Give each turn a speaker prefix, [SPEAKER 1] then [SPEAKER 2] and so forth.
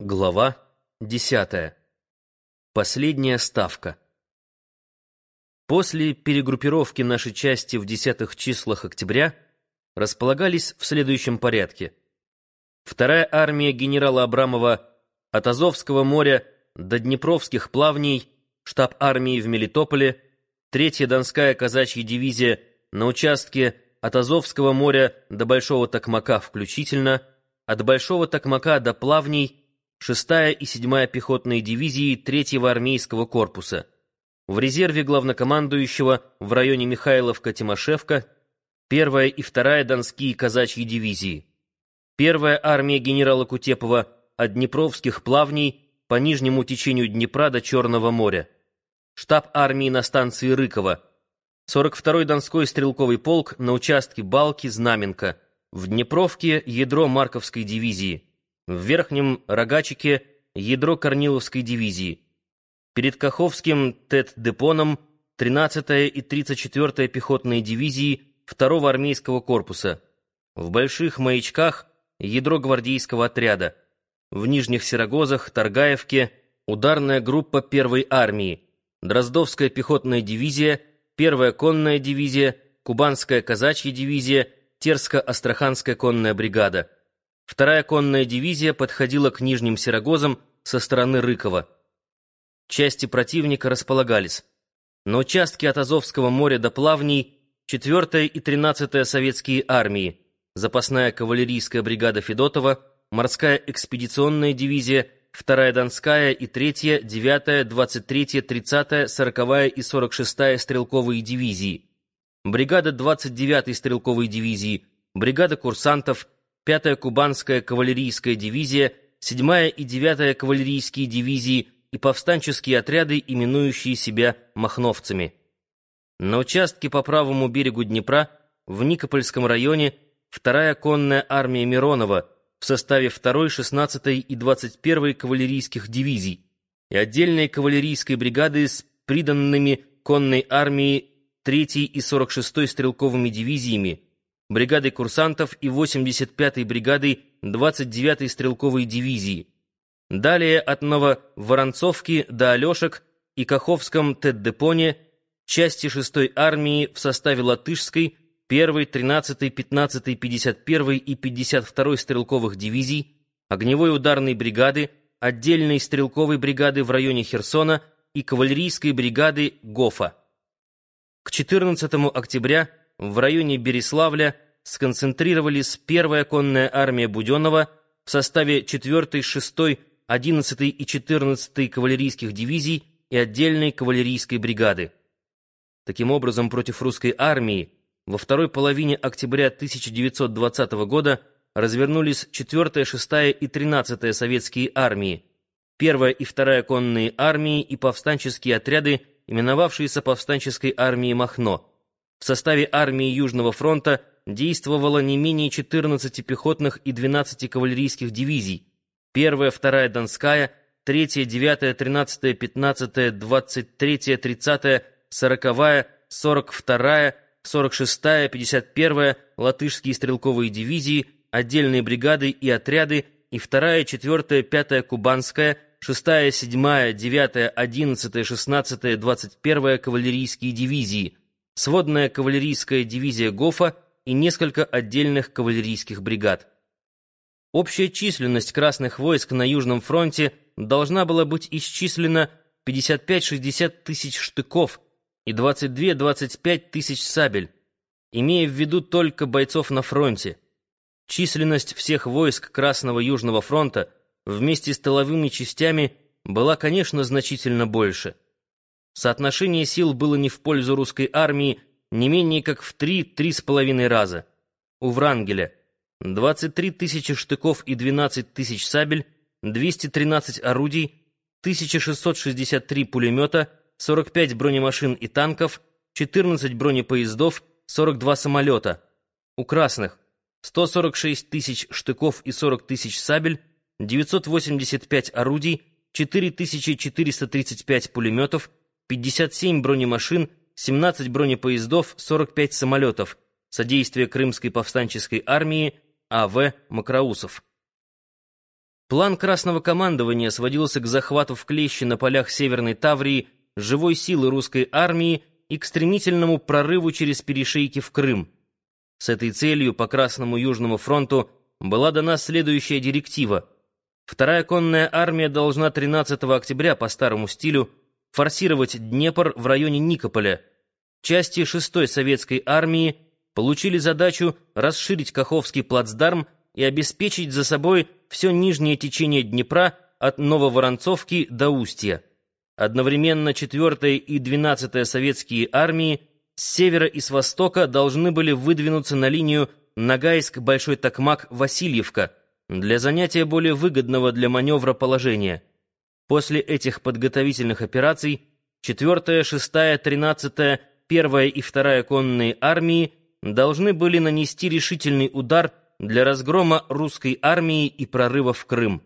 [SPEAKER 1] Глава 10. Последняя ставка. После перегруппировки нашей части в десятых числах октября располагались в следующем порядке. Вторая армия генерала Абрамова от Азовского моря до Днепровских плавней, штаб армии в Мелитополе, третья Донская казачья дивизия на участке от Азовского моря до Большого Токмака включительно, от Большого Токмака до плавней – 6-я и 7-я пехотные дивизии 3-го армейского корпуса. В резерве главнокомандующего в районе Михайловка-Тимошевка 1-я и 2-я Донские казачьи дивизии. 1-я армия генерала Кутепова от Днепровских плавней по нижнему течению Днепра до Черного моря. Штаб армии на станции Рыкова. 42-й Донской стрелковый полк на участке Балки-Знаменка. В Днепровке ядро Марковской дивизии в верхнем Рогачике ядро Корниловской дивизии. Перед Каховским ТЭТ-депоном 13-я и 34-я пехотные дивизии 2-го армейского корпуса. В Больших Маячках ядро гвардейского отряда. В Нижних Серогозах, Торгаевке ударная группа 1-й армии. Дроздовская пехотная дивизия, 1-я конная дивизия, Кубанская казачья дивизия, Терско-Астраханская конная бригада. Вторая конная дивизия подходила к Нижним Серогозам со стороны Рыкова. Части противника располагались. На участке от Азовского моря до Плавней 4-я и 13-я советские армии, запасная кавалерийская бригада Федотова, морская экспедиционная дивизия, 2-я Донская и 3-я, 9-я, 23-я, 30-я, 40-я и 46-я стрелковые дивизии, бригада 29-й стрелковой дивизии, бригада курсантов, 5-я Кубанская кавалерийская дивизия, 7-я и 9-я кавалерийские дивизии и повстанческие отряды, именующие себя махновцами. На участке по правому берегу Днепра, в Никопольском районе, 2-я конная армия Миронова в составе 2-й, 16-й и 21-й кавалерийских дивизий и отдельной кавалерийской бригады с приданными конной армии 3-й и 46-й стрелковыми дивизиями, бригадой курсантов и 85-й бригадой 29-й стрелковой дивизии. Далее от Нововоронцовки до Алешек и Каховском Теддепоне части 6-й армии в составе Латышской, 1-й, 13-й, 15-й, 51-й и 52-й стрелковых дивизий, огневой ударной бригады, отдельной стрелковой бригады в районе Херсона и кавалерийской бригады Гофа. К 14 октября в районе Береславля сконцентрировались первая конная армия Буденного в составе 4-й, 6-й, 11-й и 14-й кавалерийских дивизий и отдельной кавалерийской бригады. Таким образом, против русской армии во второй половине октября 1920 года развернулись 4-я, 6-я и 13-я советские армии, 1-я и 2-я конные армии и повстанческие отряды, именовавшиеся повстанческой армией Махно. В составе армии Южного фронта действовало не менее 14 пехотных и 12 кавалерийских дивизий. Первая, вторая Донская, третья, девятая, тринадцатая, пятнадцатая, двадцать третья, тридцатая, сороковая, сорок вторая, сорок шестая, пятьдесят первая латышские стрелковые дивизии, отдельные бригады и отряды, и вторая, четвертая, пятая Кубанская, шестая, седьмая, девятая, одиннадцатая, шестнадцатая, двадцать первая кавалерийские дивизии – сводная кавалерийская дивизия Гофа и несколько отдельных кавалерийских бригад. Общая численность красных войск на Южном фронте должна была быть исчислена 55-60 тысяч штыков и 22-25 тысяч сабель, имея в виду только бойцов на фронте. Численность всех войск Красного Южного фронта вместе с тыловыми частями была, конечно, значительно больше. Соотношение сил было не в пользу русской армии не менее как в три-три с половиной раза. У Врангеля 23 тысячи штыков и 12 тысяч сабель, 213 орудий, 1663 пулемета, 45 бронемашин и танков, 14 бронепоездов, 42 самолета. У красных 146 тысяч штыков и 40 тысяч сабель, 985 орудий, 4435 пулеметов, 57 бронемашин, 17 бронепоездов, 45 самолетов, содействие Крымской повстанческой армии А.В. Макроусов. План Красного командования сводился к захвату в клещи на полях Северной Таврии живой силы русской армии и к стремительному прорыву через перешейки в Крым. С этой целью по Красному Южному фронту была дана следующая директива. Вторая конная армия должна 13 октября по старому стилю форсировать Днепр в районе Никополя. Части 6-й советской армии получили задачу расширить Каховский плацдарм и обеспечить за собой все нижнее течение Днепра от Нововоронцовки до Устья. Одновременно 4-я и 12-я советские армии с севера и с востока должны были выдвинуться на линию Ногайск-Большой Токмак-Васильевка для занятия более выгодного для маневра положения. После этих подготовительных операций 4-я, 6-я, 13-я, 1-я и 2-я конные армии должны были нанести решительный удар для разгрома русской армии и прорыва в Крым.